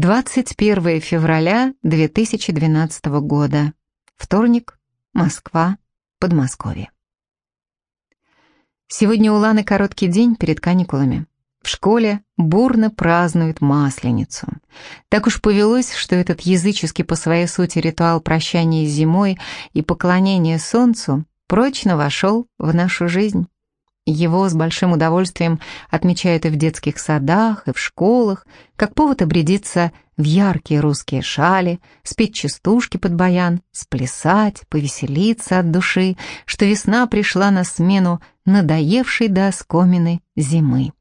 21 февраля 2012 года. Вторник. Москва. Подмосковье. Сегодня у Ланы короткий день перед каникулами. В школе бурно празднуют Масленицу. Так уж повелось, что этот языческий по своей сути ритуал прощания с зимой и поклонения солнцу прочно вошел в нашу жизнь. Его с большим удовольствием отмечают и в детских садах, и в школах, как повод обрядиться в яркие русские шали, спеть частушки под баян, сплясать, повеселиться от души, что весна пришла на смену надоевшей до оскомины зимы.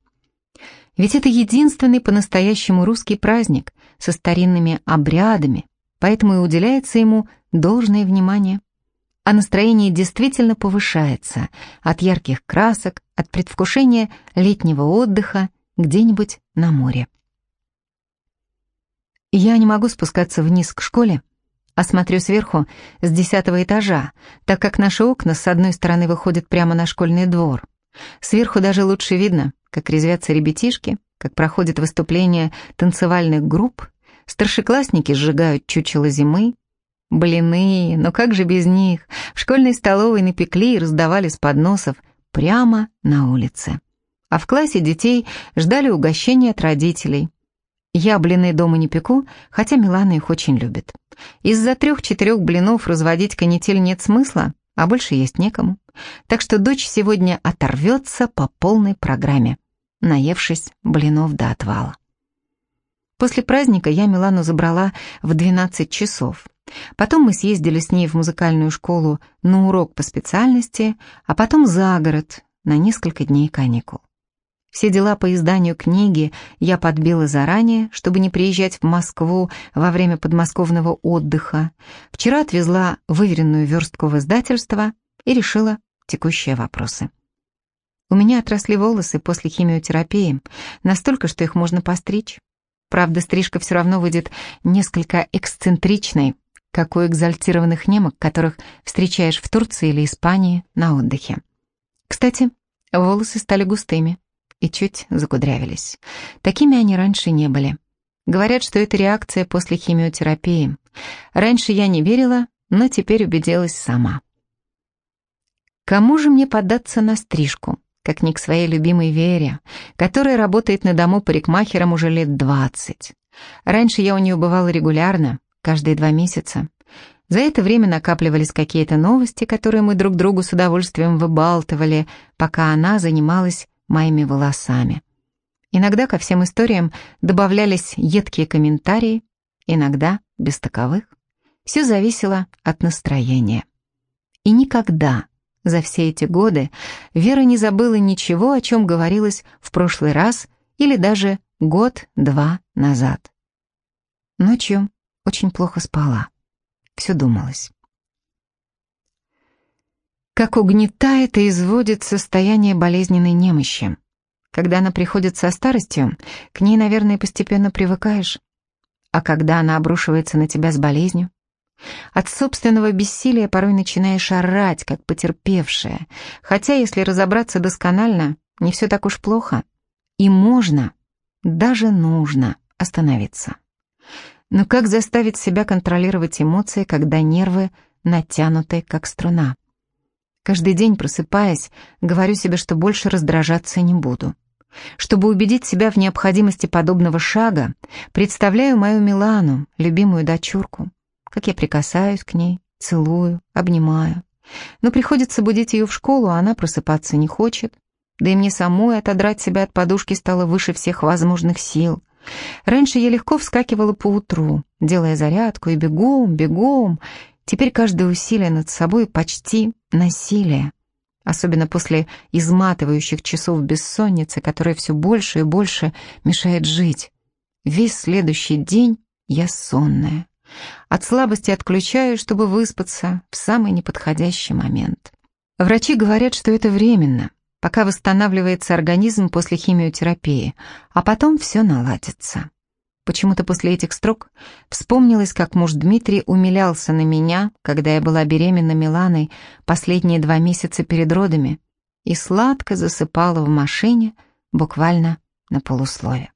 Ведь это единственный по-настоящему русский праздник со старинными обрядами, поэтому и уделяется ему должное внимание а настроение действительно повышается от ярких красок, от предвкушения летнего отдыха где-нибудь на море. Я не могу спускаться вниз к школе, а смотрю сверху с десятого этажа, так как наши окна с одной стороны выходят прямо на школьный двор. Сверху даже лучше видно, как резвятся ребятишки, как проходит выступление танцевальных групп, старшеклассники сжигают чучело зимы, Блины, но как же без них? В школьной столовой напекли и раздавали с подносов прямо на улице. А в классе детей ждали угощения от родителей. Я блины дома не пеку, хотя Милана их очень любит. Из-за трех-четырех блинов разводить канитель нет смысла, а больше есть некому. Так что дочь сегодня оторвется по полной программе, наевшись блинов до отвала. После праздника я Милану забрала в 12 часов. Потом мы съездили с ней в музыкальную школу на урок по специальности, а потом за город на несколько дней каникул. Все дела по изданию книги я подбила заранее, чтобы не приезжать в Москву во время подмосковного отдыха. Вчера отвезла выверенную верстку в издательство и решила текущие вопросы. У меня отросли волосы после химиотерапии, настолько, что их можно постричь. Правда, стрижка все равно выйдет несколько эксцентричной, как у экзальтированных немок, которых встречаешь в Турции или Испании на отдыхе. Кстати, волосы стали густыми и чуть закудрявились. Такими они раньше не были. Говорят, что это реакция после химиотерапии. Раньше я не верила, но теперь убедилась сама. Кому же мне податься на стрижку, как не к своей любимой Вере, которая работает на дому парикмахером уже лет двадцать? Раньше я у нее бывала регулярно, каждые два месяца. За это время накапливались какие-то новости, которые мы друг другу с удовольствием выбалтывали, пока она занималась моими волосами. Иногда ко всем историям добавлялись едкие комментарии, иногда без таковых. Все зависело от настроения. И никогда за все эти годы Вера не забыла ничего, о чем говорилось в прошлый раз или даже год-два назад. Ночью очень плохо спала. Все думалось. Как угнетает и изводит состояние болезненной немощи. Когда она приходит со старостью, к ней, наверное, постепенно привыкаешь. А когда она обрушивается на тебя с болезнью, от собственного бессилия порой начинаешь орать, как потерпевшая, хотя, если разобраться досконально, не все так уж плохо. И можно, даже нужно остановиться. Но как заставить себя контролировать эмоции, когда нервы натянуты, как струна? Каждый день, просыпаясь, говорю себе, что больше раздражаться не буду. Чтобы убедить себя в необходимости подобного шага, представляю мою Милану, любимую дочурку, как я прикасаюсь к ней, целую, обнимаю. Но приходится будить ее в школу, а она просыпаться не хочет. Да и мне самой отодрать себя от подушки стало выше всех возможных сил. Раньше я легко вскакивала по утру, делая зарядку и бегом, бегом. Теперь каждое усилие над собой почти насилие. Особенно после изматывающих часов бессонницы, которая все больше и больше мешает жить. Весь следующий день я сонная. От слабости отключаюсь, чтобы выспаться в самый неподходящий момент. Врачи говорят, что это временно, пока восстанавливается организм после химиотерапии, а потом все наладится. Почему-то после этих строк вспомнилось, как муж Дмитрий умилялся на меня, когда я была беременна Миланой последние два месяца перед родами и сладко засыпала в машине буквально на полуслове.